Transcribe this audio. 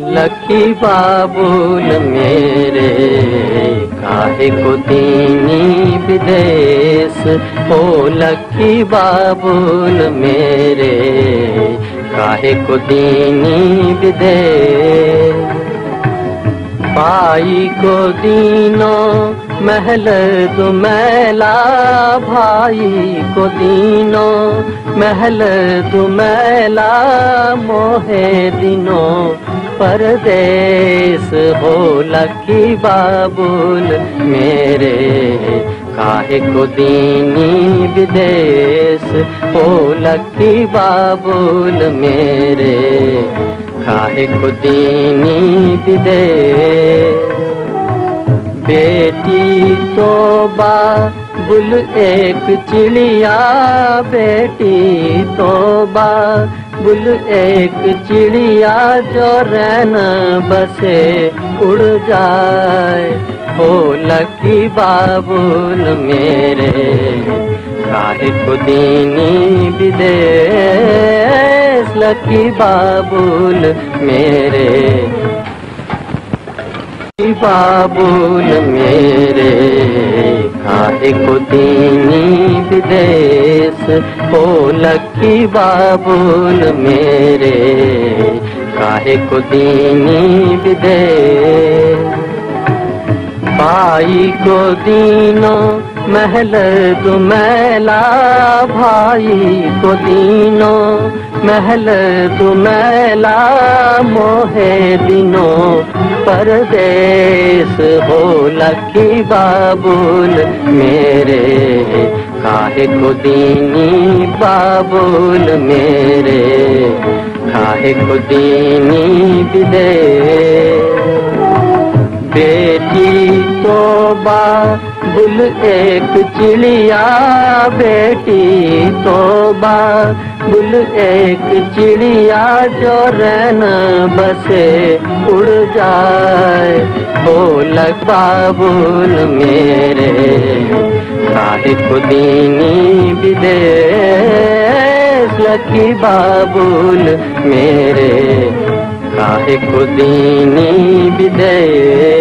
Lucky बाबुल मेरे, काहे को दीनी विदेश? ओ लकी बाबुल मेरे, काहे को दीनी विदेश? भाई को दीनो महल दुमैला, भाई को दीनो महल दुमैला, मोहे दिनों परदेश हो लकी बाबुल मेरे, काहे को दीनी विदेश हो लकी बाबुल मेरे, काहे को दीनी विदेश बेटी तो बा बुल एक चिड़िया बेटी तो बा। बुल एक चिड़िया जो रहना बसे उड़ जाए। हो लकी बाबुल मेरे को दीनी विदेश, लकी बाबुल मेरे। बाबुल मेरे। काहे को दीनी विदेश हो लकी बाबुल मेरे, काहे को दीनी विदेश पाई को दीनो महल दुमैला भाई को दीनो, महल दुमैला मोहे दिनो परदेश हो लकी बाबुल, मेरे काहे को दीनी बाबुल, मेरे काहे को दीनी विदेश। बुल एक चिड़िया, बेटी तो बा बुल एक चिड़िया जो रहना बसे उड़ जाए। बोलक बाबुल मेरे को दीनी विदेश, लकी बाबुल मेरे। को दीनी विदेश